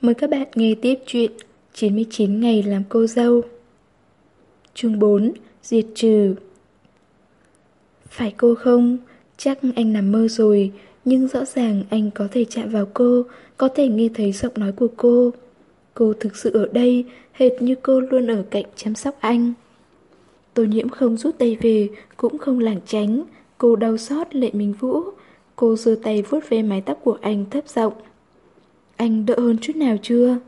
Mời các bạn nghe tiếp chuyện 99 ngày làm cô dâu. Chương 4 Diệt trừ. Phải cô không? Chắc anh nằm mơ rồi, Nhưng rõ ràng anh có thể chạm vào cô, Có thể nghe thấy giọng nói của cô. Cô thực sự ở đây, Hệt như cô luôn ở cạnh chăm sóc anh. Tô nhiễm không rút tay về, Cũng không lảng tránh. Cô đau xót lệ minh vũ. Cô giơ tay vuốt ve mái tóc của anh thấp giọng. Anh đỡ hơn chút nào chưa?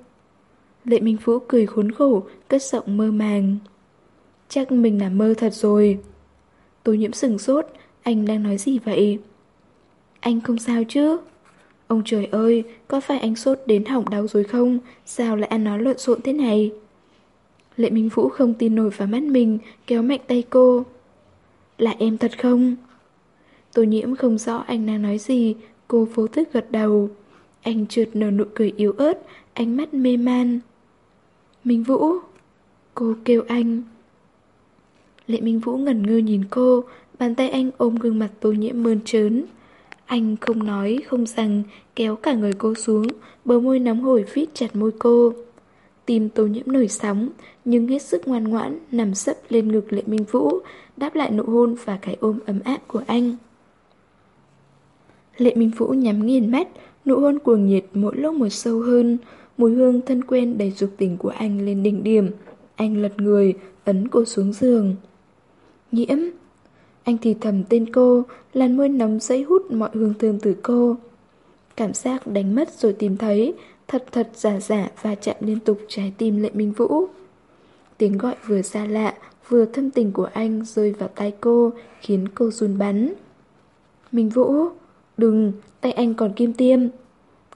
Lệ Minh Phú cười khốn khổ, cất giọng mơ màng. Chắc mình là mơ thật rồi. Tô nhiễm sừng sốt, anh đang nói gì vậy? Anh không sao chứ? Ông trời ơi, có phải anh sốt đến hỏng đau rồi không? Sao lại ăn nói lộn xộn thế này? Lệ Minh Vũ không tin nổi vào mắt mình, kéo mạnh tay cô. Là em thật không? Tô nhiễm không rõ anh đang nói gì, cô vô thức gật đầu. Anh trượt nở nụ cười yếu ớt, ánh mắt mê man. Minh Vũ! Cô kêu anh. Lệ Minh Vũ ngẩn ngơ nhìn cô, bàn tay anh ôm gương mặt tô nhiễm mơn trớn. Anh không nói, không rằng, kéo cả người cô xuống, bờ môi nóng hổi vít chặt môi cô. Tim tô nhiễm nổi sóng, nhưng hết sức ngoan ngoãn, nằm sấp lên ngực Lệ Minh Vũ, đáp lại nụ hôn và cái ôm ấm áp của anh. Lệ Minh Vũ nhắm nghiền mắt, nụ hôn cuồng nhiệt mỗi lúc một sâu hơn, mùi hương thân quen đầy dục tình của anh lên đỉnh điểm. Anh lật người, ấn cô xuống giường. Nhiễm! Anh thì thầm tên cô, làn môi nóng dãy hút mọi hương thơm từ cô. Cảm giác đánh mất rồi tìm thấy, thật thật giả giả và chạm liên tục trái tim Lệ Minh Vũ. Tiếng gọi vừa xa lạ, vừa thâm tình của anh rơi vào tai cô, khiến cô run bắn. Minh Vũ! Đừng, tay anh còn kim tiêm.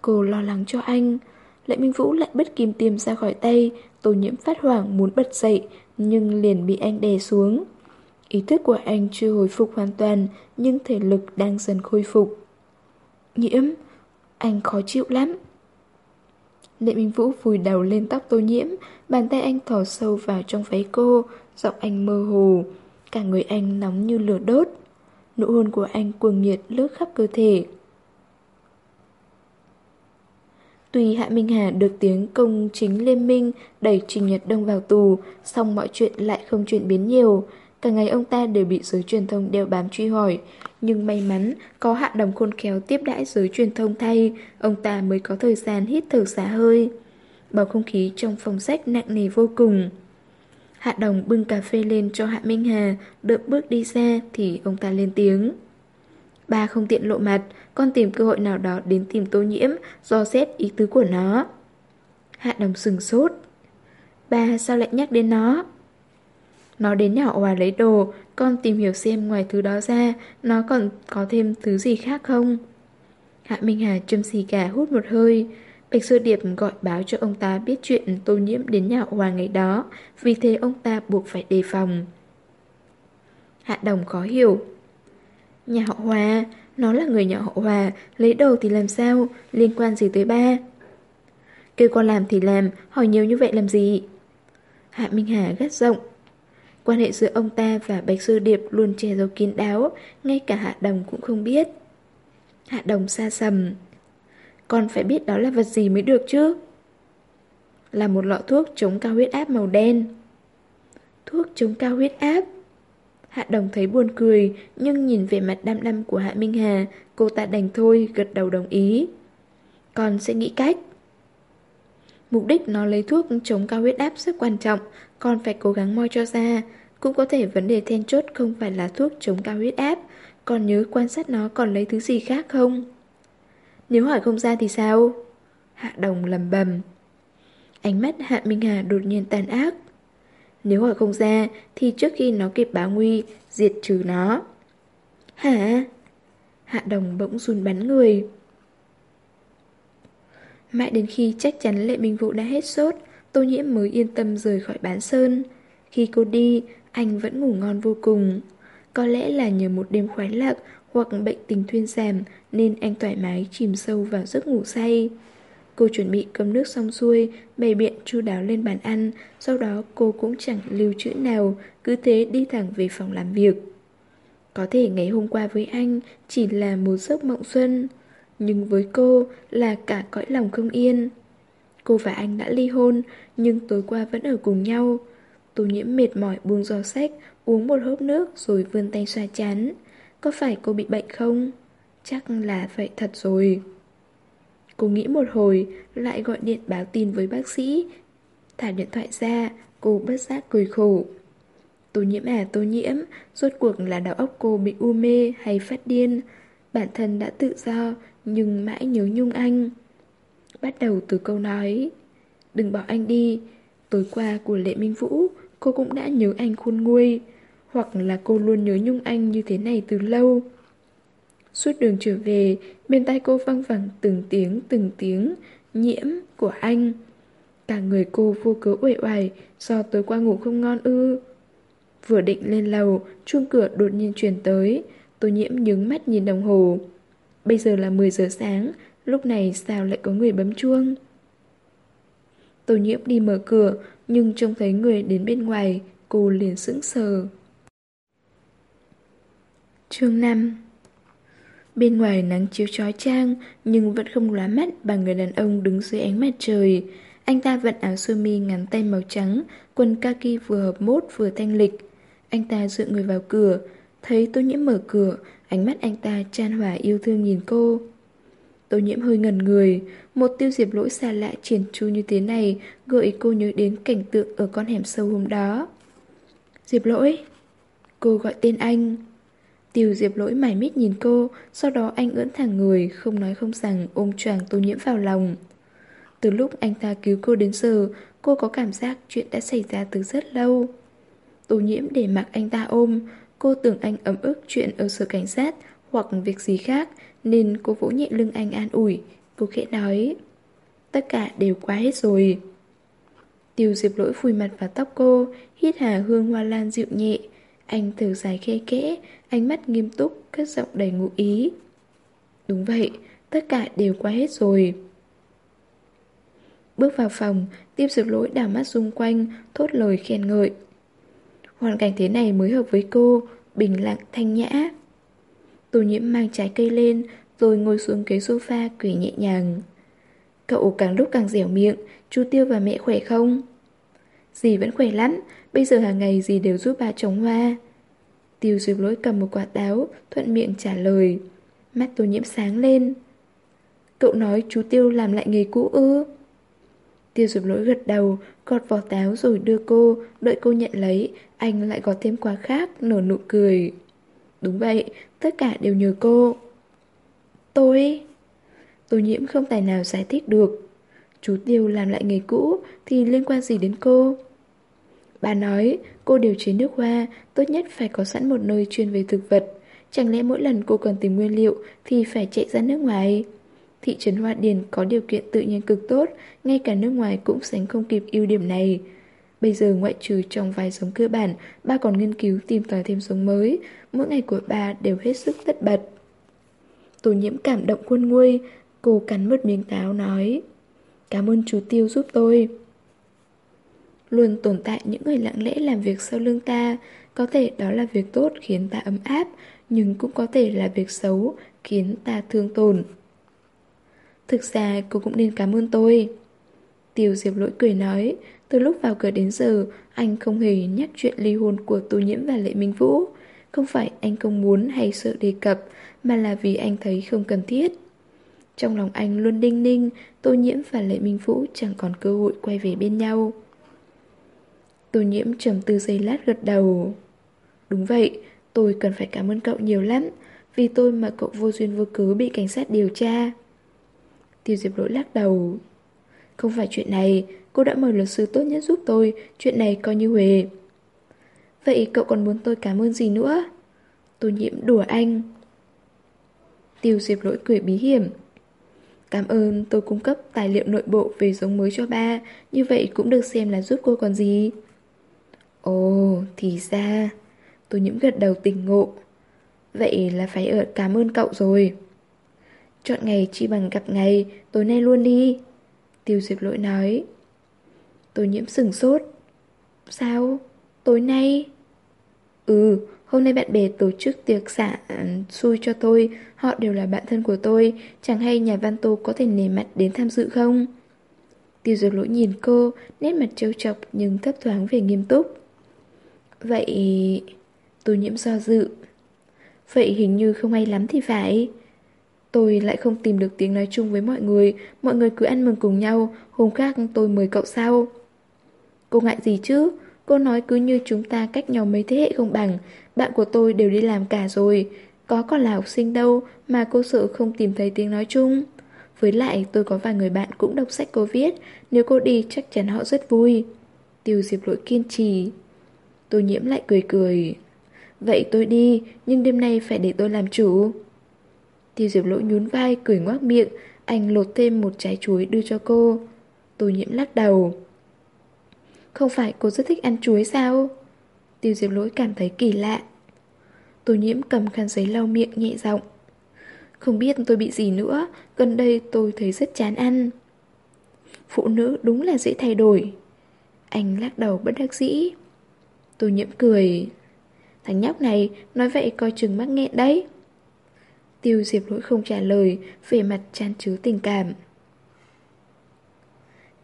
Cô lo lắng cho anh. Lệ Minh Vũ lại bứt kim tiêm ra khỏi tay, tô nhiễm phát hoảng muốn bật dậy, nhưng liền bị anh đè xuống. Ý thức của anh chưa hồi phục hoàn toàn, nhưng thể lực đang dần khôi phục. Nhiễm, anh khó chịu lắm. Lệ Minh Vũ vùi đầu lên tóc tô nhiễm, bàn tay anh thò sâu vào trong váy cô, giọng anh mơ hồ. Cả người anh nóng như lửa đốt. Nụ hôn của anh cuồng nhiệt lướt khắp cơ thể. Tuy Hạ Minh Hà được tiếng công chính liên minh đẩy Trình Nhật Đông vào tù, song mọi chuyện lại không chuyển biến nhiều. Cả ngày ông ta đều bị giới truyền thông đeo bám truy hỏi. Nhưng may mắn, có hạ đồng khôn khéo tiếp đãi giới truyền thông thay, ông ta mới có thời gian hít thở xả hơi. Bầu không khí trong phòng sách nặng nề vô cùng. Hạ đồng bưng cà phê lên cho Hạ Minh Hà, đợi bước đi ra thì ông ta lên tiếng. Ba không tiện lộ mặt, con tìm cơ hội nào đó đến tìm tô nhiễm, do xét ý tứ của nó. Hạ đồng sừng sốt. Ba sao lại nhắc đến nó? Nó đến nhà Hòa lấy đồ, con tìm hiểu xem ngoài thứ đó ra, nó còn có thêm thứ gì khác không? Hạ Minh Hà châm xì gà hút một hơi. Bạch Sơ Điệp gọi báo cho ông ta biết chuyện tô nhiễm đến nhà Hòa ngày đó, vì thế ông ta buộc phải đề phòng. Hạ Đồng khó hiểu. Nhà họ Hòa, nó là người nhà họ Hòa, lấy đồ thì làm sao, liên quan gì tới ba? Kêu con làm thì làm, hỏi nhiều như vậy làm gì? Hạ Minh Hà gắt giọng. Quan hệ giữa ông ta và Bạch sư Điệp luôn che giấu kín đáo, ngay cả Hạ Đồng cũng không biết. Hạ Đồng xa sầm. Con phải biết đó là vật gì mới được chứ? Là một lọ thuốc chống cao huyết áp màu đen. Thuốc chống cao huyết áp? Hạ Đồng thấy buồn cười, nhưng nhìn về mặt đăm đăm của Hạ Minh Hà, cô ta đành thôi, gật đầu đồng ý. Con sẽ nghĩ cách. Mục đích nó lấy thuốc chống cao huyết áp rất quan trọng, con phải cố gắng moi cho ra. Cũng có thể vấn đề then chốt không phải là thuốc chống cao huyết áp, còn nhớ quan sát nó còn lấy thứ gì khác không? Nếu hỏi không ra thì sao? Hạ Đồng lầm bầm. Ánh mắt Hạ Minh Hà đột nhiên tàn ác. Nếu hỏi không ra thì trước khi nó kịp báo nguy, diệt trừ nó. Hả? Hạ đồng bỗng run bắn người. Mãi đến khi chắc chắn Lệ Minh Vũ đã hết sốt, Tô Nhiễm mới yên tâm rời khỏi bán sơn. Khi cô đi, anh vẫn ngủ ngon vô cùng. Có lẽ là nhờ một đêm khoái lạc hoặc bệnh tình thuyên giảm nên anh thoải mái chìm sâu vào giấc ngủ say. Cô chuẩn bị cơm nước xong xuôi, bày biện chu đáo lên bàn ăn, sau đó cô cũng chẳng lưu trữ nào, cứ thế đi thẳng về phòng làm việc. Có thể ngày hôm qua với anh chỉ là một giấc mộng xuân, nhưng với cô là cả cõi lòng không yên. Cô và anh đã ly hôn, nhưng tối qua vẫn ở cùng nhau. Tô nhiễm mệt mỏi buông giò sách, uống một hớp nước rồi vươn tay xoa chán. Có phải cô bị bệnh không? Chắc là vậy thật rồi. Cô nghĩ một hồi, lại gọi điện báo tin với bác sĩ. Thả điện thoại ra, cô bất giác cười khổ. Tô nhiễm à tô nhiễm, rốt cuộc là đầu óc cô bị u mê hay phát điên. Bản thân đã tự do, nhưng mãi nhớ nhung anh. Bắt đầu từ câu nói, đừng bỏ anh đi. Tối qua của Lệ Minh Vũ, cô cũng đã nhớ anh khôn nguôi. Hoặc là cô luôn nhớ nhung anh như thế này từ lâu. Suốt đường trở về, bên tai cô văng vẳng từng tiếng từng tiếng, nhiễm của anh. Cả người cô vô cớ uể oải do tối qua ngủ không ngon ư. Vừa định lên lầu, chuông cửa đột nhiên truyền tới. Tô nhiễm nhướng mắt nhìn đồng hồ. Bây giờ là 10 giờ sáng, lúc này sao lại có người bấm chuông? Tô nhiễm đi mở cửa, nhưng trông thấy người đến bên ngoài, cô liền sững sờ. Chương 5 Bên ngoài nắng chiếu chói chang, nhưng vẫn không lóa mắt bằng người đàn ông đứng dưới ánh mặt trời. Anh ta vận áo sơ mi ngắn tay màu trắng, quần kaki vừa hợp mốt vừa thanh lịch. Anh ta dựa người vào cửa, thấy tô nhiễm mở cửa, ánh mắt anh ta tràn hỏa yêu thương nhìn cô. Tô nhiễm hơi ngần người, một tiêu diệp lỗi xa lạ triển chu như thế này gợi cô nhớ đến cảnh tượng ở con hẻm sâu hôm đó. Diệp lỗi, cô gọi tên anh. Tiêu diệp lỗi mải mít nhìn cô, sau đó anh ưỡn thẳng người, không nói không rằng ôm choàng tô nhiễm vào lòng. Từ lúc anh ta cứu cô đến giờ, cô có cảm giác chuyện đã xảy ra từ rất lâu. Tô nhiễm để mặc anh ta ôm, cô tưởng anh ấm ức chuyện ở sở cảnh sát hoặc việc gì khác, nên cô vỗ nhẹ lưng anh an ủi. Cô khẽ nói, tất cả đều quá hết rồi. Tiêu diệp lỗi phùi mặt vào tóc cô, hít hà hương hoa lan dịu nhẹ. Anh thở dài khe kẽ, ánh mắt nghiêm túc, cất giọng đầy ngụ ý. Đúng vậy, tất cả đều qua hết rồi. Bước vào phòng, tiêm dược lỗi đảo mắt xung quanh, thốt lời khen ngợi. Hoàn cảnh thế này mới hợp với cô, bình lặng thanh nhã. Tô nhiễm mang trái cây lên, rồi ngồi xuống ghế sofa quỷ nhẹ nhàng. Cậu càng lúc càng dẻo miệng, chú Tiêu và mẹ khỏe không? Dì vẫn khỏe lắm, bây giờ hàng ngày dì đều giúp bà trồng hoa. Tiêu duyệt lỗi cầm một quả táo, thuận miệng trả lời. Mắt tôi nhiễm sáng lên. Cậu nói chú Tiêu làm lại nghề cũ ư? Tiêu duyệt lỗi gật đầu, gọt vỏ táo rồi đưa cô, đợi cô nhận lấy, anh lại gọt thêm quả khác, nở nụ cười. Đúng vậy, tất cả đều nhờ cô. Tôi... tôi nhiễm không tài nào giải thích được. Chú Tiêu làm lại nghề cũ thì liên quan gì đến cô? Bà nói, cô điều chế nước hoa, tốt nhất phải có sẵn một nơi chuyên về thực vật. Chẳng lẽ mỗi lần cô cần tìm nguyên liệu thì phải chạy ra nước ngoài? Thị trấn Hoa Điền có điều kiện tự nhiên cực tốt, ngay cả nước ngoài cũng sánh không kịp ưu điểm này. Bây giờ ngoại trừ trong vài giống cơ bản, ba còn nghiên cứu tìm tòi thêm giống mới, mỗi ngày của ba đều hết sức tất bật. Tổ nhiễm cảm động khuôn nguôi, cô cắn một miếng táo nói Cảm ơn chú Tiêu giúp tôi. Luôn tồn tại những người lặng lẽ làm việc sau lưng ta, có thể đó là việc tốt khiến ta ấm áp, nhưng cũng có thể là việc xấu khiến ta thương tổn. Thực ra cô cũng nên cảm ơn tôi. Tiêu Diệp Lỗi cười nói, từ lúc vào cửa đến giờ, anh không hề nhắc chuyện ly hôn của Tô Nhiễm và Lệ Minh Vũ. Không phải anh không muốn hay sợ đề cập, mà là vì anh thấy không cần thiết. Trong lòng anh luôn đinh ninh, Tô Nhiễm và Lệ Minh Vũ chẳng còn cơ hội quay về bên nhau. Tô Nhiễm trầm tư giây lát gật đầu. Đúng vậy, tôi cần phải cảm ơn cậu nhiều lắm, vì tôi mà cậu vô duyên vô cớ bị cảnh sát điều tra. Tiêu Diệp Lỗi lắc đầu. Không phải chuyện này, cô đã mời luật sư tốt nhất giúp tôi, chuyện này coi như huề. Vậy cậu còn muốn tôi cảm ơn gì nữa? Tô nhiễm đùa anh. Tiêu Diệp Lỗi cười bí hiểm. Cảm ơn tôi cung cấp tài liệu nội bộ về giống mới cho ba, như vậy cũng được xem là giúp cô còn gì. Ồ, thì ra... Tôi nhiễm gật đầu tình ngộ. Vậy là phải ở cảm ơn cậu rồi. Chọn ngày chi bằng gặp ngày, tối nay luôn đi. Tiêu diệp lỗi nói. Tôi nhiễm sừng sốt. Sao? Tối nay? Ừ, hôm nay bạn bè tổ chức tiệc xả à, xui cho tôi, họ đều là bạn thân của tôi, chẳng hay nhà Văn Tô có thể nề mặt đến tham dự không? Tiêu diệt lỗi nhìn cô, nét mặt trêu chọc nhưng thấp thoáng về nghiêm túc. Vậy... Tô nhiễm do dự. Vậy hình như không hay lắm thì phải. Tôi lại không tìm được tiếng nói chung với mọi người, mọi người cứ ăn mừng cùng nhau, hôm khác tôi mời cậu sau. Cô ngại gì chứ? Cô nói cứ như chúng ta cách nhau mấy thế hệ không bằng, bạn của tôi đều đi làm cả rồi, có còn là học sinh đâu mà cô sợ không tìm thấy tiếng nói chung. Với lại tôi có vài người bạn cũng đọc sách cô viết, nếu cô đi chắc chắn họ rất vui. Tiêu diệp lỗi kiên trì tô nhiễm lại cười cười. Vậy tôi đi, nhưng đêm nay phải để tôi làm chủ. Tiêu diệp lỗ nhún vai, cười ngoác miệng, anh lột thêm một trái chuối đưa cho cô. tô nhiễm lắc đầu. Không phải cô rất thích ăn chuối sao? Tiêu diệp lỗi cảm thấy kỳ lạ. Tô nhiễm cầm khăn giấy lau miệng nhẹ giọng. Không biết tôi bị gì nữa, gần đây tôi thấy rất chán ăn. Phụ nữ đúng là dễ thay đổi. Anh lắc đầu bất đắc dĩ. Tô nhiễm cười. Thằng nhóc này nói vậy coi chừng mắc nghẹn đấy. Tiêu diệp lỗi không trả lời, về mặt chan chứa tình cảm.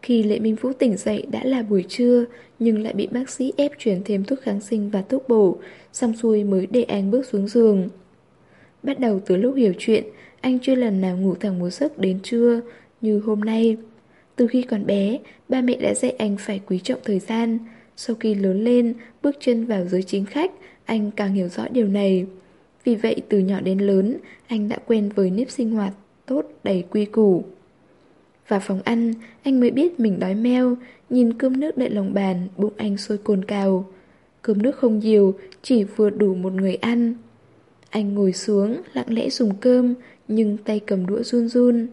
Khi Lệ Minh Vũ tỉnh dậy đã là buổi trưa, nhưng lại bị bác sĩ ép chuyển thêm thuốc kháng sinh và thuốc bổ, xong xuôi mới để anh bước xuống giường. Bắt đầu từ lúc hiểu chuyện, anh chưa lần nào ngủ thẳng một giấc đến trưa, như hôm nay. Từ khi còn bé, ba mẹ đã dạy anh phải quý trọng thời gian. Sau khi lớn lên, bước chân vào giới chính khách, anh càng hiểu rõ điều này. Vì vậy, từ nhỏ đến lớn, anh đã quen với nếp sinh hoạt tốt đầy quy củ. Vào phòng ăn, anh mới biết mình đói meo, nhìn cơm nước đậy lòng bàn, bụng anh sôi cồn cào. Cơm nước không nhiều, chỉ vừa đủ một người ăn. Anh ngồi xuống, lặng lẽ dùng cơm, nhưng tay cầm đũa run run.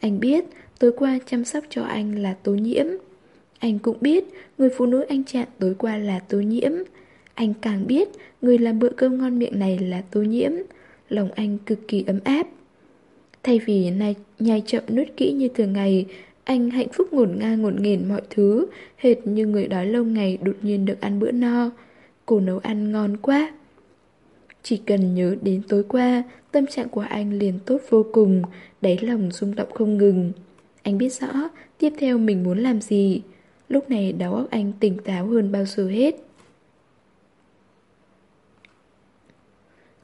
Anh biết, tối qua chăm sóc cho anh là tố nhiễm. Anh cũng biết, người phụ nữ anh chạm tối qua là tố nhiễm. Anh càng biết, người làm bữa cơm ngon miệng này là tố nhiễm. Lòng anh cực kỳ ấm áp. Thay vì nay nhai chậm nuốt kỹ như thường ngày, anh hạnh phúc ngổn ngang ngổn nghển mọi thứ, hệt như người đói lâu ngày đột nhiên được ăn bữa no. Cô nấu ăn ngon quá. Chỉ cần nhớ đến tối qua, tâm trạng của anh liền tốt vô cùng, đáy lòng rung động không ngừng. Anh biết rõ tiếp theo mình muốn làm gì. Lúc này đầu óc anh tỉnh táo hơn bao giờ hết.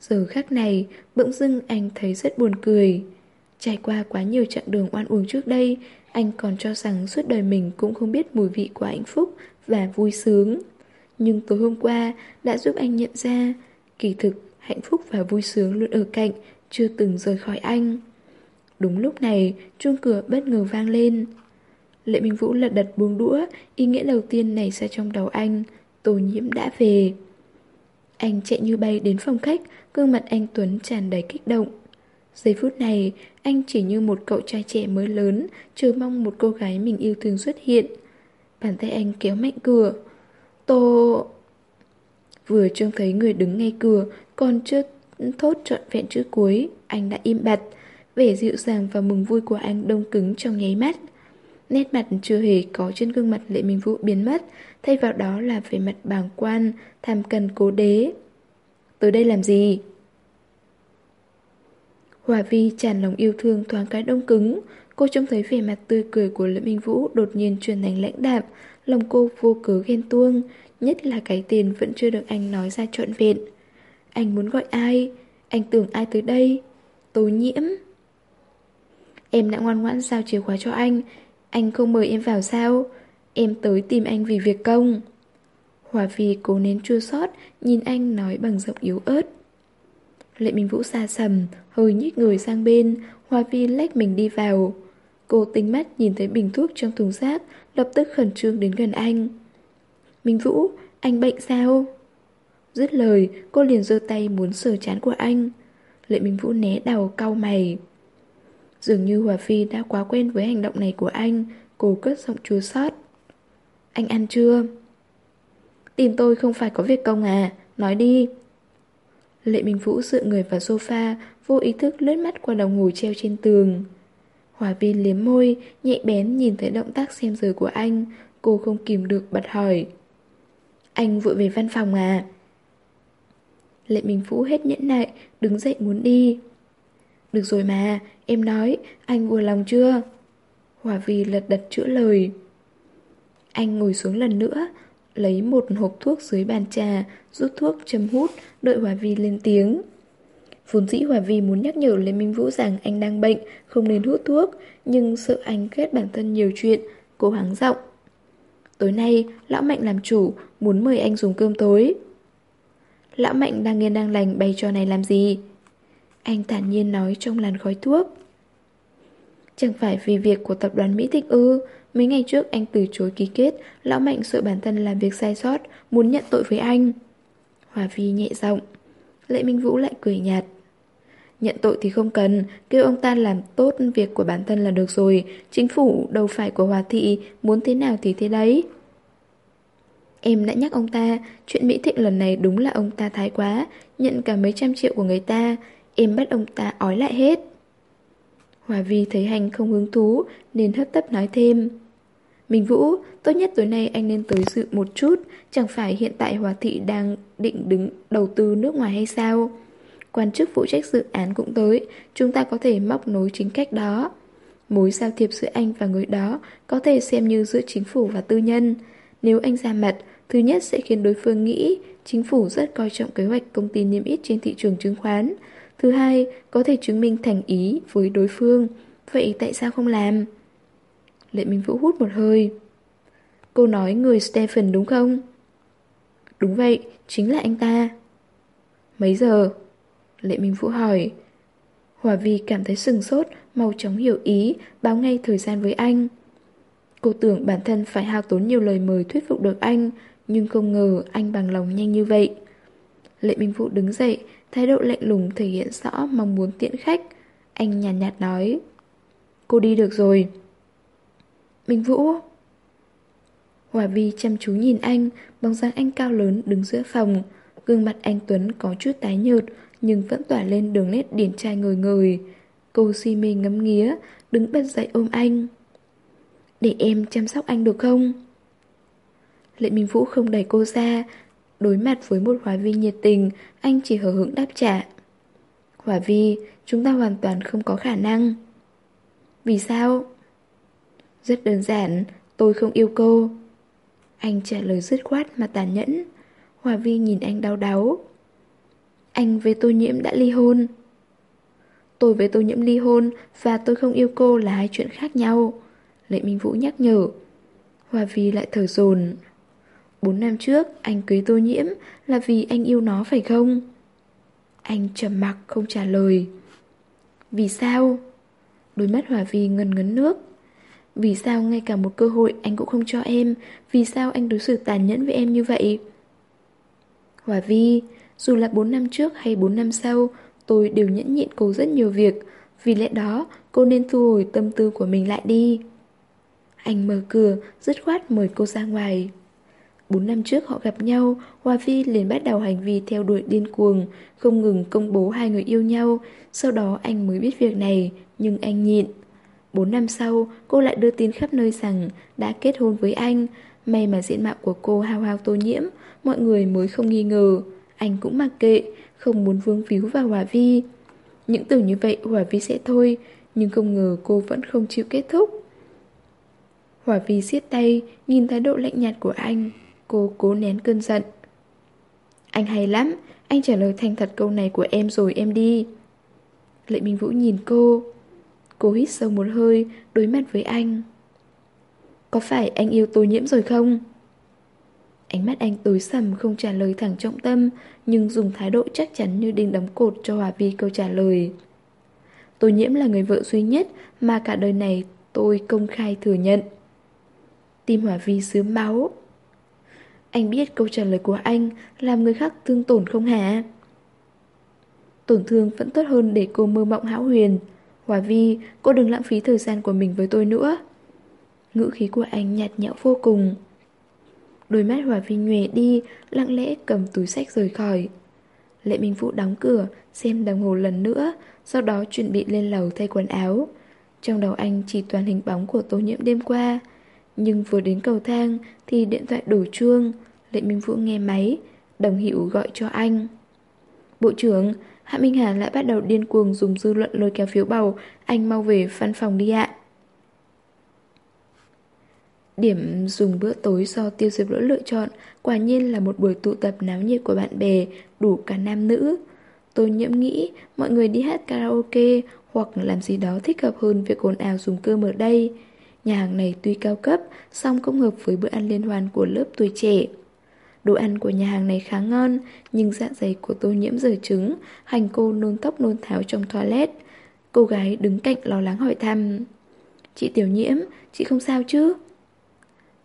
Giờ khắc này, bỗng dưng anh thấy rất buồn cười. Trải qua quá nhiều chặng đường oan uổng trước đây, anh còn cho rằng suốt đời mình cũng không biết mùi vị của hạnh phúc và vui sướng. Nhưng tối hôm qua đã giúp anh nhận ra, kỳ thực, hạnh phúc và vui sướng luôn ở cạnh, chưa từng rời khỏi anh. Đúng lúc này, chuông cửa bất ngờ vang lên. Lệ Minh Vũ lật đật buông đũa, ý nghĩa đầu tiên nảy ra trong đầu anh, tô nhiễm đã về. Anh chạy như bay đến phòng khách, gương mặt anh Tuấn tràn đầy kích động. Giây phút này, anh chỉ như một cậu trai trẻ mới lớn, chờ mong một cô gái mình yêu thương xuất hiện. Bàn tay anh kéo mạnh cửa. Tô... Vừa trông thấy người đứng ngay cửa, còn chưa thốt trọn vẹn chữ cuối, anh đã im bặt. Vẻ dịu dàng và mừng vui của anh đông cứng trong nháy mắt. Nét mặt chưa hề có trên gương mặt Lệ Minh Vũ biến mất, thay vào đó là vẻ mặt bàng quan, tham cần cố đế. Tới đây làm gì? Hòa Vi tràn lòng yêu thương thoáng cái đông cứng. Cô trông thấy vẻ mặt tươi cười của Lệ Minh Vũ đột nhiên chuyển thành lãnh đạm, lòng cô vô cớ ghen tuông, nhất là cái tên vẫn chưa được anh nói ra trọn vẹn. Anh muốn gọi ai? Anh tưởng ai tới đây? Tố nhiễm. Em đã ngoan ngoãn giao chìa khóa cho anh, anh không mời em vào sao? Em tới tìm anh vì việc công. Hòa Vi cố nén chua xót nhìn anh nói bằng giọng yếu ớt. Lệ Minh Vũ xa sầm, hơi nhích người sang bên, Hoa Vi lách mình đi vào. Cô tính mắt nhìn thấy bình thuốc trong thùng rác, lập tức khẩn trương đến gần anh. Minh Vũ, anh bệnh sao? Dứt lời, cô liền giơ tay muốn sờ chán của anh. Lệ Minh Vũ né đầu cau mày. Dường như Hòa Phi đã quá quen với hành động này của anh, cô cất giọng chua xót. Anh ăn chưa? Tìm tôi không phải có việc công à, nói đi. Lệ Minh Vũ dựa người vào sofa, vô ý thức lướt mắt qua đồng hồ treo trên tường. Hòa phi liếm môi, nhạy bén nhìn thấy động tác xem giờ của anh, cô không kìm được bật hỏi. Anh vội về văn phòng à? Lệ Minh Vũ hết nhẫn nại, đứng dậy muốn đi. Được rồi mà, em nói, anh vừa lòng chưa? Hòa Vi lật đật chữa lời. Anh ngồi xuống lần nữa, lấy một hộp thuốc dưới bàn trà, rút thuốc châm hút, đợi Hòa Vi lên tiếng. Vốn dĩ Hòa Vi muốn nhắc nhở Lê Minh Vũ rằng anh đang bệnh, không nên hút thuốc, nhưng sợ anh ghét bản thân nhiều chuyện, cô hắng giọng. Tối nay, Lão Mạnh làm chủ, muốn mời anh dùng cơm tối. Lão Mạnh đang nghiên đang lành bày trò này làm gì? Anh thản nhiên nói trong làn khói thuốc. Chẳng phải vì việc của tập đoàn Mỹ Thịnh ư, Mấy ngày trước anh từ chối ký kết, Lão Mạnh sợ bản thân làm việc sai sót, Muốn nhận tội với anh. Hòa Vi nhẹ giọng. Lệ Minh Vũ lại cười nhạt. Nhận tội thì không cần, Kêu ông ta làm tốt việc của bản thân là được rồi, Chính phủ đâu phải của Hòa Thị, Muốn thế nào thì thế đấy. Em đã nhắc ông ta, Chuyện Mỹ Thịnh lần này đúng là ông ta thái quá, Nhận cả mấy trăm triệu của người ta Em bắt ông ta ói lại hết. Hòa Vi thấy hành không hứng thú Nên hấp tấp nói thêm. Minh Vũ, tốt nhất tối nay anh nên tới dự một chút. Chẳng phải hiện tại Hòa Thị đang định đứng đầu tư nước ngoài hay sao? Quan chức phụ trách dự án cũng tới Chúng ta có thể móc nối chính cách đó. Mối giao thiệp giữa anh và người đó Có thể xem như giữa chính phủ và tư nhân. Nếu anh ra mặt Thứ nhất sẽ khiến đối phương nghĩ Chính phủ rất coi trọng kế hoạch công ty niêm yết trên thị trường chứng khoán. Thứ hai, có thể chứng minh thành ý với đối phương. Vậy tại sao không làm? Lệ Minh Vũ hút một hơi. Cô nói người Stephen đúng không? Đúng vậy, chính là anh ta. Mấy giờ? Lệ Minh Vũ hỏi. Hòa Vi cảm thấy sừng sốt, mau chóng hiểu ý, báo ngay thời gian với anh. Cô tưởng bản thân phải hao tốn nhiều lời mời thuyết phục được anh, nhưng không ngờ anh bằng lòng nhanh như vậy. Lệ Minh Vũ đứng dậy, thái độ lạnh lùng thể hiện rõ mong muốn tiễn khách. Anh nhàn nhạt, nhạt nói. Cô đi được rồi. Minh Vũ. Hòa Vi chăm chú nhìn anh, bóng dáng anh cao lớn đứng giữa phòng. Gương mặt anh Tuấn có chút tái nhợt, nhưng vẫn tỏa lên đường nét điển trai ngời ngời. Cô si mê ngắm nghía, đứng bật dậy ôm anh. Để em chăm sóc anh được không? Lệ Minh Vũ không đẩy cô ra, Đối mặt với một Hòa Vi nhiệt tình, anh chỉ hờ hững đáp trả. Hòa Vi, chúng ta hoàn toàn không có khả năng. Vì sao? Rất đơn giản, tôi không yêu cô. Anh trả lời dứt khoát mà tàn nhẫn. Hòa Vi nhìn anh đau đáu. Anh với tôi nhiễm đã ly hôn. Tôi với tôi nhiễm ly hôn và tôi không yêu cô là hai chuyện khác nhau. Lệ Minh Vũ nhắc nhở. Hòa Vi lại thở dồn. Bốn năm trước anh cưới tô nhiễm là vì anh yêu nó phải không? Anh trầm mặc không trả lời. Vì sao? Đôi mắt Hòa Vi ngần ngấn nước. Vì sao ngay cả một cơ hội anh cũng không cho em? Vì sao anh đối xử tàn nhẫn với em như vậy? Hòa Vi, dù là 4 năm trước hay 4 năm sau, tôi đều nhẫn nhịn cô rất nhiều việc. Vì lẽ đó, cô nên thu hồi tâm tư của mình lại đi. Anh mở cửa, dứt khoát mời cô ra ngoài. Bốn năm trước họ gặp nhau, Hoa Phi liền bắt đầu hành vi theo đuổi điên cuồng, không ngừng công bố hai người yêu nhau. Sau đó anh mới biết việc này, nhưng anh nhịn. Bốn năm sau, cô lại đưa tin khắp nơi rằng đã kết hôn với anh. May mà diện mạo của cô hao hao tô nhiễm, mọi người mới không nghi ngờ. Anh cũng mặc kệ, không muốn vương víu vào Hòa Vi. Những từ như vậy Hòa Vi sẽ thôi, nhưng không ngờ cô vẫn không chịu kết thúc. Hòa Vi siết tay, nhìn thái độ lạnh nhạt của anh, Cô cố nén cơn giận. Anh hay lắm, Anh trả lời thành thật câu này của em rồi em đi. Lệ Minh Vũ nhìn cô. Cô hít sâu một hơi, Đối mặt với anh. Có phải anh yêu tôi nhiễm rồi không? Ánh mắt anh tối sầm, không trả lời thẳng trọng tâm, Nhưng dùng thái độ chắc chắn như đinh đóng cột cho Hòa Vi câu trả lời. Tô nhiễm là người vợ duy nhất Mà cả đời này tôi công khai thừa nhận. Tim Hòa Vi sướng máu anh biết câu trả lời của anh làm người khác thương tổn không hả? Tổn thương vẫn tốt hơn để cô mơ mộng hão huyền. Hòa Vi, cô đừng lãng phí thời gian của mình với tôi nữa. Ngữ khí của anh nhạt nhẽo vô cùng. Đôi mắt Hòa Vi nhòe đi, lặng lẽ cầm túi sách rời khỏi. Lệ Minh Vũ đóng cửa, xem đồng hồ lần nữa, sau đó chuẩn bị lên lầu thay quần áo. Trong đầu anh chỉ toàn hình bóng của tô nhiễm đêm qua. Nhưng vừa đến cầu thang thì điện thoại đổ chuông. Lệ Minh Vũ nghe máy, đồng hiệu gọi cho anh. Bộ trưởng, Hạ Minh Hà lại bắt đầu điên cuồng dùng dư luận lôi kéo phiếu bầu, anh mau về văn phòng đi ạ. Điểm dùng bữa tối do Tiêu Diệp Lỗi lựa chọn quả nhiên là một buổi tụ tập náo nhiệt của bạn bè, đủ cả nam nữ. Tôi nhiễm nghĩ mọi người đi hát karaoke hoặc làm gì đó thích hợp hơn việc ồn ào dùng cơm ở đây. Nhà hàng này tuy cao cấp, song cũng hợp với bữa ăn liên hoan của lớp tuổi trẻ. Đồ ăn của nhà hàng này khá ngon, nhưng dạ dày của tôi nhiễm dở trứng, hành cô nôn tóc nôn tháo trong toilet. Cô gái đứng cạnh lo lắng hỏi thăm. Chị Tiểu Nhiễm, chị không sao chứ?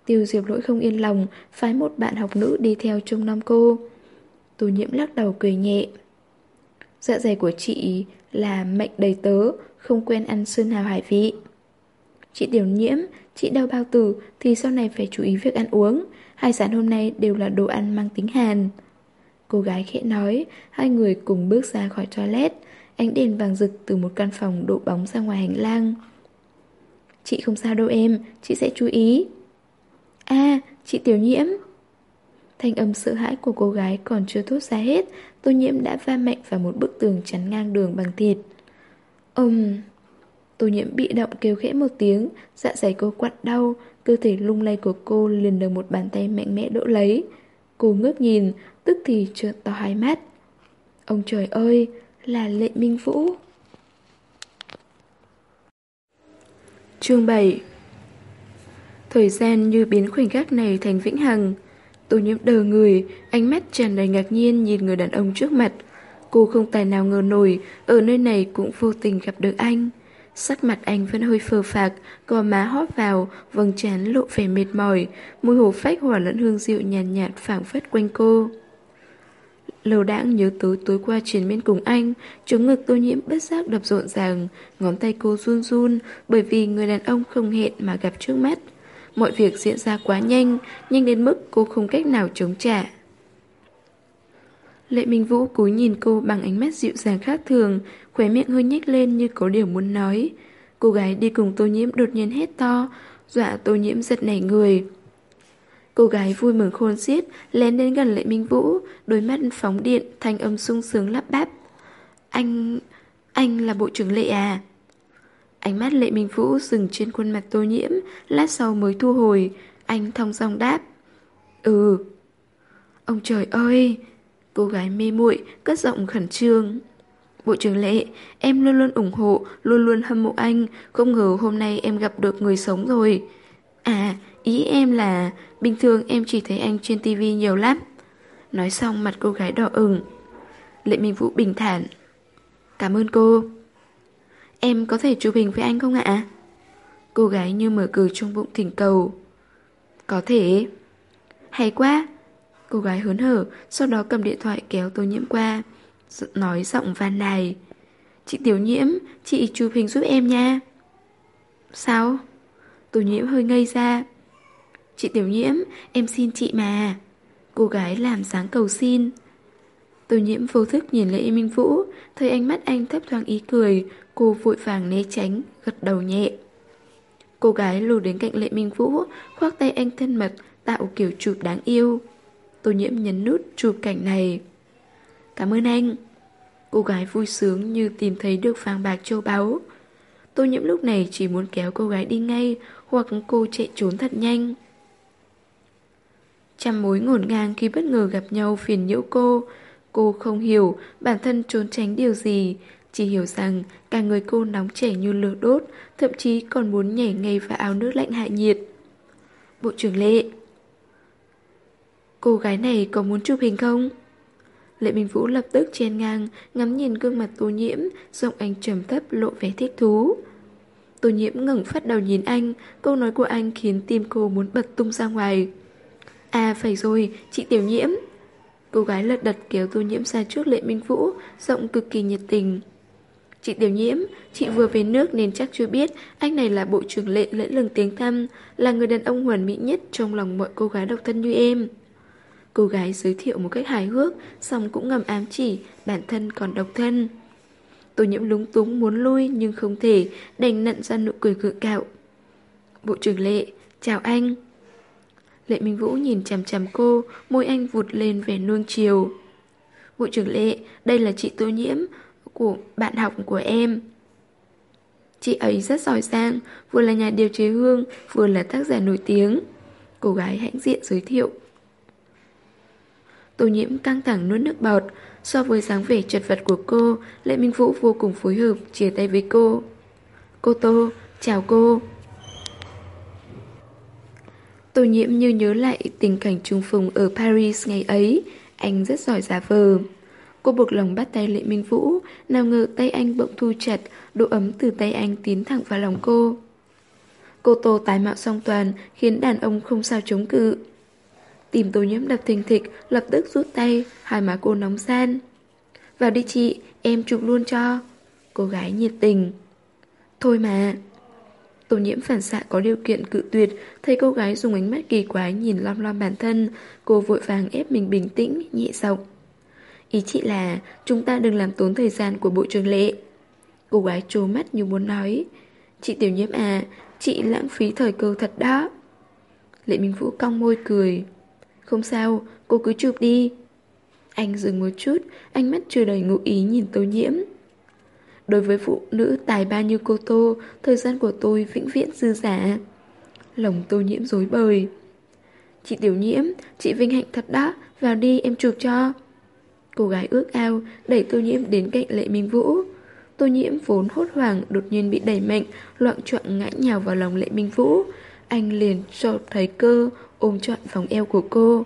Tiêu Diệp Lỗi không yên lòng, phái một bạn học nữ đi theo trông nom cô. Tô nhiễm lắc đầu cười nhẹ. Dạ dày của chị là mệnh đầy tớ, không quen ăn sơn hào hải vị. Chị Tiểu Nhiễm, chị đau bao tử thì sau này phải chú ý việc ăn uống. Hải sản hôm nay đều là đồ ăn mang tính hàn. Cô gái khẽ nói, hai người cùng bước ra khỏi toilet. Ánh đèn vàng rực từ một căn phòng đổ bóng ra ngoài hành lang. Chị không sao đâu em, chị sẽ chú ý. À, chị Tiểu Nhiễm. Thanh âm sợ hãi của cô gái còn chưa thốt ra hết, Tô Nhiễm đã va mạnh vào một bức tường chắn ngang đường bằng thịt. Ừm... Tô Nhiễm bị động kêu khẽ một tiếng, dạ dày cô quặn đau, cơ thể lung lay của cô liền được một bàn tay mạnh mẽ đỡ lấy. Cô ngước nhìn, tức thì trợn to hai mắt. Ông trời ơi, là Lệ Minh Vũ. Chương 7 Thời gian như biến khoảnh khắc này thành vĩnh hằng. Tô nhiễm đờ người, ánh mắt tràn đầy ngạc nhiên nhìn người đàn ông trước mặt. Cô không tài nào ngờ nổi, ở nơi này cũng vô tình gặp được anh. Sắc mặt anh vẫn hơi phờ phạc, gò má hóp vào, vầng trán lộ vẻ mệt mỏi, mùi hổ phách hòa lẫn hương rượu nhàn nhạt, nhạt phảng phất quanh cô. Lầu đãng nhớ tới tối qua chiến bên cùng anh, chống ngực tô nhiễm bất giác đập rộn ràng, ngón tay cô run run bởi vì người đàn ông không hẹn mà gặp trước mắt. Mọi việc diễn ra quá nhanh, nhanh đến mức cô không cách nào chống trả. Lệ Minh Vũ cúi nhìn cô bằng ánh mắt dịu dàng khác thường, khóe miệng hơi nhếch lên như có điều muốn nói. Cô gái đi cùng tô nhiễm đột nhiên hét to, dọa tô nhiễm giật nảy người. Cô gái vui mừng khôn xiết, lén đến gần Lệ Minh Vũ, đôi mắt phóng điện, thanh âm sung sướng lắp bắp. Anh... anh là bộ trưởng Lệ à? Ánh mắt Lệ Minh Vũ dừng trên khuôn mặt tô nhiễm, lát sau mới thu hồi, anh thong dong đáp. Ừ. Ông trời ơi! Cô gái mê muội cất giọng khẩn trương. Bộ trưởng Lệ, em luôn luôn ủng hộ, luôn luôn hâm mộ anh, không ngờ hôm nay em gặp được người sống rồi. À, ý em là bình thường em chỉ thấy anh trên tivi nhiều lắm. Nói xong mặt cô gái đỏ ửng. Lệ Minh Vũ bình thản. Cảm ơn cô. Em có thể chụp hình với anh không ạ? Cô gái như mở cửa trong bụng thỉnh cầu. Có thể. Hay quá. Cô gái hớn hở, sau đó cầm điện thoại kéo tô nhiễm qua. Nói giọng van này. Chị Tiểu Nhiễm, chị chụp hình giúp em nha. Sao? Tô nhiễm hơi ngây ra. Chị Tiểu Nhiễm, em xin chị mà. Cô gái làm dáng cầu xin. Tô nhiễm vô thức nhìn Lệ Minh Vũ, thấy ánh mắt anh thấp thoáng ý cười, cô vội vàng né tránh, gật đầu nhẹ. Cô gái lùi đến cạnh Lệ Minh Vũ, khoác tay anh thân mật, tạo kiểu chụp đáng yêu. Tô nhiễm nhấn nút chụp cảnh này. Cảm ơn anh. Cô gái vui sướng như tìm thấy được vàng bạc châu báu. Tô nhiễm lúc này chỉ muốn kéo cô gái đi ngay hoặc cô chạy trốn thật nhanh. Trăm mối ngổn ngang khi bất ngờ gặp nhau phiền nhiễu cô. Cô không hiểu bản thân trốn tránh điều gì, chỉ hiểu rằng cả người cô nóng chảy như lửa đốt, thậm chí còn muốn nhảy ngay vào áo nước lạnh hạ nhiệt. Bộ trưởng Lệ Cô gái này có muốn chụp hình không? Lệ Minh Vũ lập tức chen ngang, ngắm nhìn gương mặt tô nhiễm, giọng anh trầm thấp lộ vẻ thích thú. Tô nhiễm ngẩng phát đầu nhìn anh, câu nói của anh khiến tim cô muốn bật tung ra ngoài. À phải rồi, chị Tiểu Nhiễm. Cô gái lật đật kéo tô nhiễm ra trước Lệ Minh Vũ, giọng cực kỳ nhiệt tình. Chị Tiểu Nhiễm, chị vừa về nước nên chắc chưa biết anh này là bộ trưởng lệ lẫn lừng tiếng thăm, là người đàn ông hoàn mỹ nhất trong lòng mọi cô gái độc thân như em. Cô gái giới thiệu một cách hài hước, xong cũng ngầm ám chỉ bản thân còn độc thân. Tô nhiễm lúng túng muốn lui nhưng không thể, đành nặn ra nụ cười gượng gạo. Bộ trưởng Lệ, chào anh. Lệ Minh Vũ nhìn chằm chằm cô, môi anh vụt lên vẻ nuông chiều. Bộ trưởng Lệ, đây là chị Tô Nhiễm của bạn học của em. Chị ấy rất giỏi giang, vừa là nhà điều chế hương, vừa là tác giả nổi tiếng. Cô gái hãnh diện giới thiệu. Tô nhiễm căng thẳng nuốt nước bọt, so với dáng vẻ chật vật của cô, Lệ Minh Vũ vô cùng phối hợp, chia tay với cô. Cô Tô, chào cô. Tô nhiễm như nhớ lại tình cảnh trùng phùng ở Paris ngày ấy, anh rất giỏi giả vờ. Cô buộc lòng bắt tay Lệ Minh Vũ, nào ngờ tay anh bỗng thu chặt, độ ấm từ tay anh tiến thẳng vào lòng cô. Cô Tô tái mạo song toàn, khiến đàn ông không sao chống cự. Tìm tô nhiễm đập thình thịch, lập tức rút tay, hai má cô nóng san. Vào đi chị, em chụp luôn cho. Cô gái nhiệt tình. Thôi mà. Tô nhiễm phản xạ có điều kiện cự tuyệt, thấy cô gái dùng ánh mắt kỳ quái nhìn lom lom bản thân, cô vội vàng ép mình bình tĩnh, nhẹ giọng. Ý chị là chúng ta đừng làm tốn thời gian của bộ trường lệ. Cô gái trố mắt như muốn nói. Chị tiểu nhiễm à, chị lãng phí thời cơ thật đó. Lệ Minh Vũ cong môi cười. Không sao, cô cứ chụp đi. Anh dừng một chút, ánh mắt chưa đầy ngụ ý nhìn tô nhiễm. Đối với phụ nữ tài ba như cô Tô, thời gian của tôi vĩnh viễn dư giả. Lòng tô nhiễm dối bời. Chị tiểu nhiễm, chị vinh hạnh thật đó, vào đi em chụp cho. Cô gái ước ao, đẩy tô nhiễm đến cạnh lệ minh vũ. Tô nhiễm vốn hốt hoảng, đột nhiên bị đẩy mạnh, loạn trọng ngã nhào vào lòng lệ minh vũ. Anh liền cho thấy cơ, ôm trọn vòng eo của cô.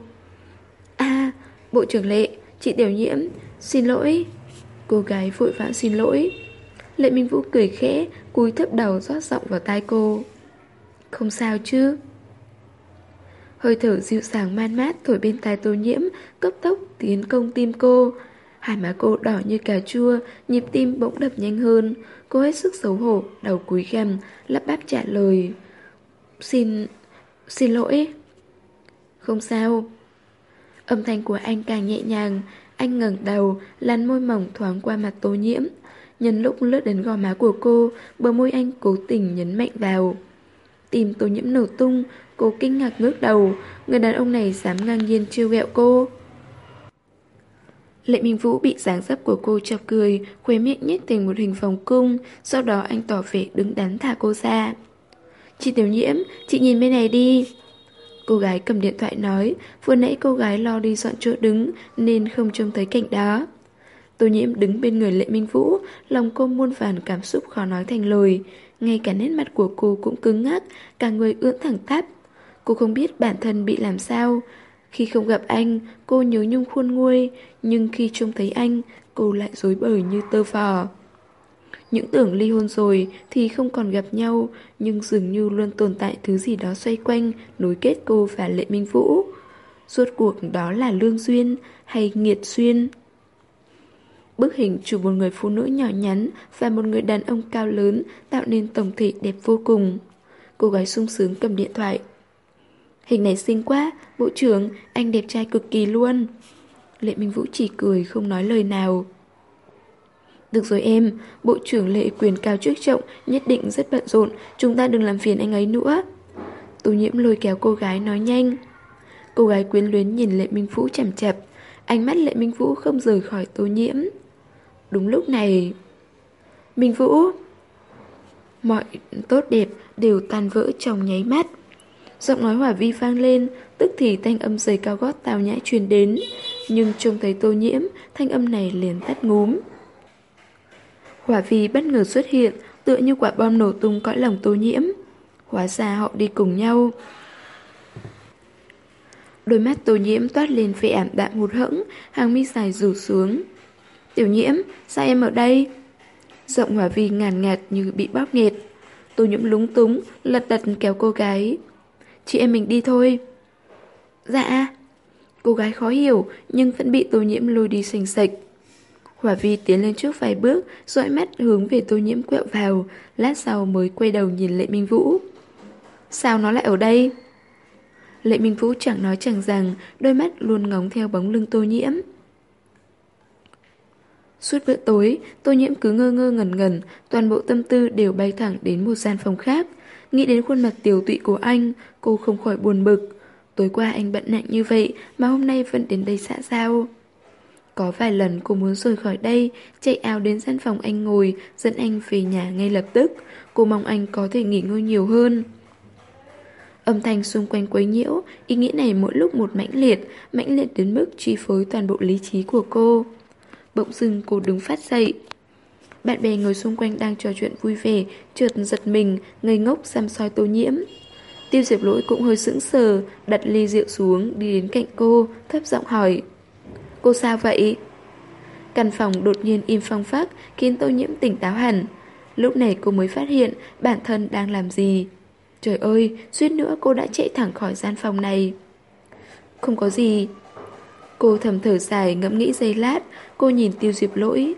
a bộ trưởng lệ, chị tiểu nhiễm, xin lỗi. Cô gái vội vã xin lỗi. Lệ Minh Vũ cười khẽ, cúi thấp đầu rót giọng vào tai cô. Không sao chứ? Hơi thở dịu dàng man mát thổi bên tai tô nhiễm, cấp tốc tiến công tim cô. Hai má cô đỏ như cà chua, nhịp tim bỗng đập nhanh hơn. Cô hết sức xấu hổ, đầu cúi gằm, lắp bắp trả lời. Xin... xin lỗi. Không sao. Âm thanh của anh càng nhẹ nhàng, anh ngẩng đầu, lăn môi mỏng thoáng qua mặt tô nhiễm. Nhân lúc lướt đến gò má của cô, bờ môi anh cố tình nhấn mạnh vào. Tìm tô nhiễm nổ tung, cô kinh ngạc ngước đầu, người đàn ông này dám ngang nhiên trêu ghẹo cô. Lệ Minh Vũ bị dáng dấp của cô chọc cười, khuế miệng nhếch thành một hình vòng cung, sau đó anh tỏ vẻ đứng đắn thả cô ra. Chị Tiểu Nhiễm, chị nhìn bên này đi. Cô gái cầm điện thoại nói, vừa nãy cô gái lo đi dọn chỗ đứng nên không trông thấy cảnh đó. Tô nhiễm đứng bên người Lệ Minh Vũ, lòng cô muôn vàn cảm xúc khó nói thành lời. Ngay cả nét mặt của cô cũng cứng ngắc, cả người ưỡn thẳng tắp. Cô không biết bản thân bị làm sao. Khi không gặp anh, cô nhớ nhung khuôn nguôi, nhưng khi trông thấy anh, cô lại dối bời như tơ vò. Những tưởng ly hôn rồi thì không còn gặp nhau, nhưng dường như luôn tồn tại thứ gì đó xoay quanh, nối kết cô và Lệ Minh Vũ. Suốt cuộc đó là lương duyên hay nghiệt duyên? Bức hình chụp một người phụ nữ nhỏ nhắn và một người đàn ông cao lớn tạo nên tổng thể đẹp vô cùng. Cô gái sung sướng cầm điện thoại. Hình này xinh quá, bộ trưởng, anh đẹp trai cực kỳ luôn. Lệ Minh Vũ chỉ cười không nói lời nào. Được rồi em, bộ trưởng lệ quyền cao chức trọng, nhất định rất bận rộn, chúng ta đừng làm phiền anh ấy nữa. Tô nhiễm lôi kéo cô gái nói nhanh. Cô gái quyến luyến nhìn Lệ Minh Vũ chằm chập, ánh mắt Lệ Minh Vũ không rời khỏi tô nhiễm. Đúng lúc này... Minh Vũ... Mọi tốt đẹp đều tan vỡ trong nháy mắt. Giọng nói hỏa vi vang lên, tức thì thanh âm giày cao gót tào nhã truyền đến. Nhưng trông thấy tô nhiễm, thanh âm này liền tắt ngúm. Hỏa vi bất ngờ xuất hiện, tựa như quả bom nổ tung cõi lòng tô nhiễm. Hóa ra họ đi cùng nhau. Đôi mắt tô nhiễm toát lên vẻ ảm đạm hụt hẫng, hàng mi dài rủ xuống. Tiểu nhiễm, sao em ở đây? Giọng hỏa vi ngàn ngạt như bị bóp nghẹt. Tô nhiễm lúng túng, lật đật kéo cô gái. Chị em mình đi thôi. Dạ. Cô gái khó hiểu, nhưng vẫn bị tô nhiễm lôi đi sành sạch. Hòa vi tiến lên trước vài bước, dõi mắt hướng về tô nhiễm quẹo vào, lát sau mới quay đầu nhìn Lệ Minh Vũ. Sao nó lại ở đây? Lệ Minh Vũ chẳng nói chẳng rằng, đôi mắt luôn ngóng theo bóng lưng tô nhiễm. Suốt bữa tối, tô nhiễm cứ ngơ ngơ ngẩn ngẩn, toàn bộ tâm tư đều bay thẳng đến một gian phòng khác. Nghĩ đến khuôn mặt tiểu tụy của anh, cô không khỏi buồn bực. Tối qua anh bận nặng như vậy mà hôm nay vẫn đến đây xã giao. Có vài lần cô muốn rời khỏi đây, chạy áo đến gian phòng anh ngồi, dẫn anh về nhà ngay lập tức. Cô mong anh có thể nghỉ ngơi nhiều hơn. Âm thanh xung quanh quấy nhiễu, ý nghĩ này mỗi lúc một mãnh liệt, mãnh liệt đến mức chi phối toàn bộ lý trí của cô. Bỗng dưng cô đứng phát dậy. Bạn bè ngồi xung quanh đang trò chuyện vui vẻ, trượt giật mình, ngây ngốc xăm soi tô nhiễm. Tiêu diệp lỗi cũng hơi sững sờ, đặt ly rượu xuống, đi đến cạnh cô, thấp giọng hỏi. Cô sao vậy? Căn phòng đột nhiên im phăng phắc, khiến tô nhiễm tỉnh táo hẳn. Lúc này cô mới phát hiện bản thân đang làm gì. Trời ơi, suýt nữa cô đã chạy thẳng khỏi gian phòng này. Không có gì. Cô thầm thở dài ngẫm nghĩ giây lát, cô nhìn tiêu diệp lỗi.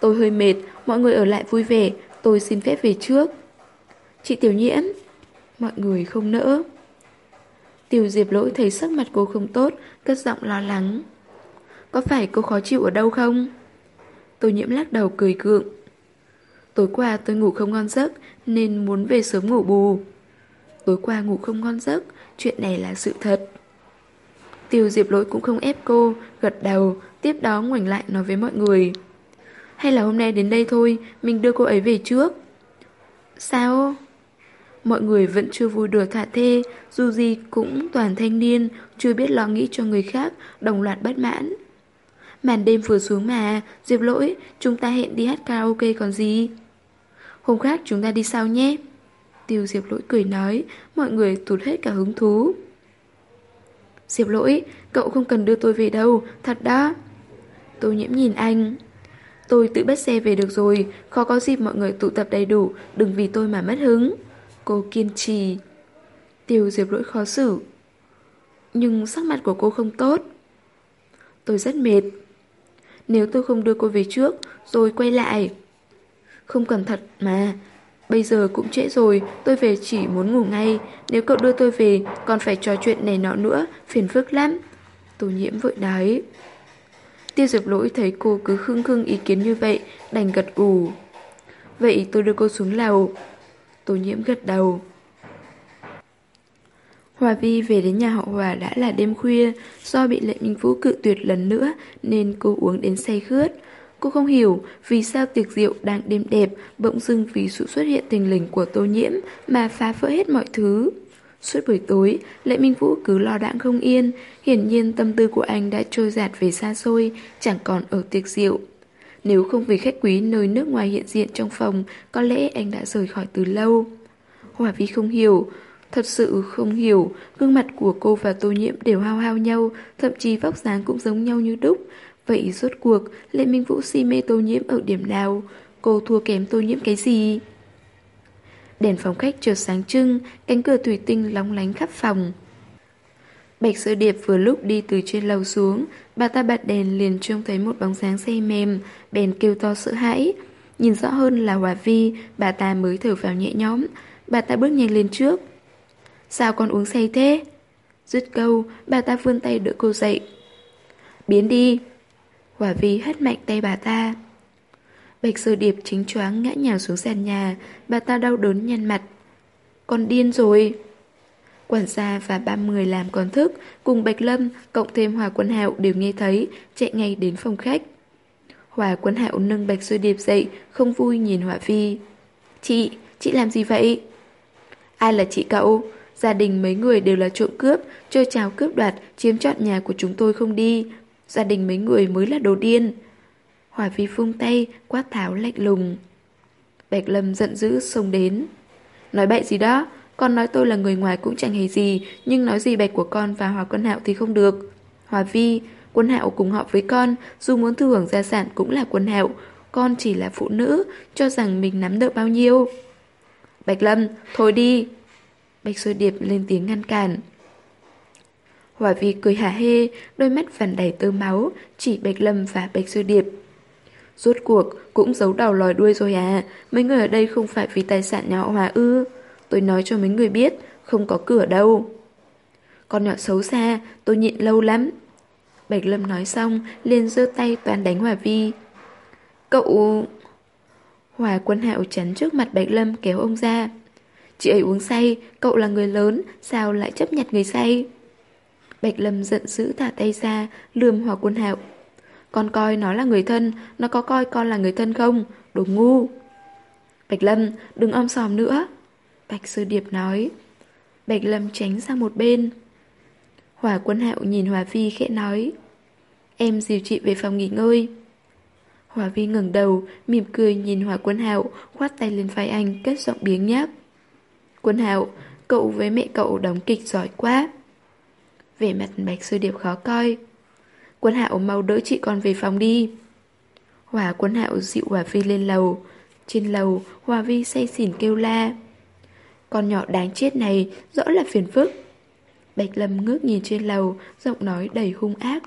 Tôi hơi mệt, mọi người ở lại vui vẻ, tôi xin phép về trước. Chị Tiểu Nhiễm. Mọi người không nỡ. Tiêu diệp lỗi thấy sắc mặt cô không tốt, cất giọng lo lắng. Có phải cô khó chịu ở đâu không? Tôi nhiễm lắc đầu cười cượng. Tối qua tôi ngủ không ngon giấc nên muốn về sớm ngủ bù. Tối qua ngủ không ngon giấc, chuyện này là sự thật. Tiêu Diệp Lỗi cũng không ép cô, gật đầu, tiếp đó ngoảnh lại nói với mọi người. Hay là hôm nay đến đây thôi, mình đưa cô ấy về trước. Sao? Mọi người vẫn chưa vui đùa thả thê, dù gì cũng toàn thanh niên, chưa biết lo nghĩ cho người khác, đồng loạt bất mãn. Màn đêm vừa xuống mà, Diệp Lỗi, chúng ta hẹn đi hát karaoke còn gì? Hôm khác chúng ta đi sau nhé? Tiêu Diệp Lỗi cười nói, mọi người tụt hết cả hứng thú. Diệp Lỗi, cậu không cần đưa tôi về đâu, thật đó. tôi nhiễm nhìn anh. Tôi tự bắt xe về được rồi, khó có dịp mọi người tụ tập đầy đủ, đừng vì tôi mà mất hứng. Cô kiên trì. Tiêu Diệp Lỗi khó xử. Nhưng sắc mặt của cô không tốt. Tôi rất mệt. Nếu tôi không đưa cô về trước, rồi quay lại. Không cần thật mà, Bây giờ cũng trễ rồi, tôi về chỉ muốn ngủ ngay. Nếu cậu đưa tôi về, còn phải trò chuyện này nọ nữa, phiền phức lắm. Tô nhiễm vội đáy Tiêu diệp lỗi thấy cô cứ khưng khưng ý kiến như vậy, đành gật ủ. Vậy tôi đưa cô xuống lầu. Tô nhiễm gật đầu. Hòa Vi về đến nhà họ Hòa đã là đêm khuya, do bị lệ Minh Vũ cự tuyệt lần nữa nên cô uống đến say khướt. Cô không hiểu vì sao tiệc rượu đang đêm đẹp bỗng dưng vì sự xuất hiện tình lình của tô nhiễm mà phá vỡ hết mọi thứ. Suốt buổi tối, Lệ Minh Vũ cứ lo đãng không yên, hiển nhiên tâm tư của anh đã trôi dạt về xa xôi, chẳng còn ở tiệc rượu. Nếu không vì khách quý nơi nước ngoài hiện diện trong phòng, có lẽ anh đã rời khỏi từ lâu. Hòa Vi không hiểu, thật sự không hiểu, gương mặt của cô và tô nhiễm đều hao hao nhau, thậm chí vóc dáng cũng giống nhau như đúc, Vậy rốt cuộc Lệ Minh Vũ si mê tô nhiễm ở điểm nào? Cô thua kém tô nhiễm cái gì? Đèn phòng khách chợt sáng trưng Cánh cửa thủy tinh lóng lánh khắp phòng. Bạch sơ điệp vừa lúc đi từ trên lầu xuống Bà ta bật đèn liền trông thấy một bóng dáng say mềm Bèn kêu to sợ hãi. Nhìn rõ hơn là Hòa Vi Bà ta mới thở vào nhẹ nhõm. Bà ta bước nhanh lên trước. Sao con uống say thế? Dứt câu Bà ta vươn tay đỡ cô dậy. Biến đi. Quả vi hất mạnh tay bà ta. Bạch sơ điệp chính choáng ngã nhào xuống sàn nhà. Bà ta đau đớn nhăn mặt. Con điên rồi. Quản gia và ba người làm còn thức Cùng Bạch Lâm Cộng thêm Hòa Quân Hạo đều nghe thấy Chạy ngay đến phòng khách. Hòa Quân Hạo nâng Bạch sơ điệp dậy Không vui nhìn Hỏa Vi. Chị, chị làm gì vậy? Ai là chị cậu? Gia đình mấy người đều là trộm cướp, Chơi cháo cướp đoạt, Chiếm trọn nhà của chúng tôi không đi. Gia đình mấy người mới là đồ điên. Hỏa phi phung tay, Quát tháo lạnh lùng. Bạch Lâm giận dữ xông đến. Nói bậy gì đó, Con nói tôi là người ngoài cũng chẳng hề gì, Nhưng nói gì bạch của con và Hòa Quân Hạo thì không được. Hòa Vi Quân Hạo cùng họ với con, Dù muốn thừa hưởng gia sản cũng là Quân Hạo, Con chỉ là phụ nữ, Cho rằng mình nắm được bao nhiêu. Bạch Lâm, Thôi đi. Bạch Sôi Điệp lên tiếng ngăn cản Hỏa Vi cười hả hê, đôi mắt vằn đầy tơ máu, chỉ Bạch Lâm và Bạch Sư Điệp. Rốt cuộc, cũng giấu đầu lòi đuôi rồi à, mấy người ở đây không phải vì tài sản nhà họ Hòa ư. Tôi nói cho mấy người biết, không có cửa đâu. Con nhỏ xấu xa, tôi nhịn lâu lắm. Bạch Lâm nói xong, liền giơ tay toàn đánh Hòa Vi. Cậu... Hòa quân hạo chắn trước mặt Bạch Lâm kéo ông ra. Chị ấy uống say, cậu là người lớn, sao lại chấp nhận người say? Bạch Lâm giận dữ thả tay ra, lườm Hòa Quân Hạo. Con coi nó là người thân, nó có coi con là người thân không? Đồ ngu. Bạch Lâm, đừng om sòm nữa. Bạch Sư Điệp nói. Bạch Lâm tránh sang một bên. Hòa quân hạo nhìn Hòa Vi khẽ nói. Em dìu chị về phòng nghỉ ngơi. Hòa Vi ngẩng đầu, mỉm cười nhìn Hòa quân hạo, khoát tay lên vai anh, kết giọng biếng nhác. Quân hạo, cậu với mẹ cậu đóng kịch giỏi quá. Vẻ mặt Bạch Sư Điệp khó coi. Quân hạo mau đỡ chị con về phòng đi. Hòa quân hạo dịu Hòa Vi lên lầu. Trên lầu, Hòa Vi say xỉn kêu la. Con nhỏ đáng chết này rõ là phiền phức. Bạch Lâm ngước nhìn trên lầu, giọng nói đầy hung ác.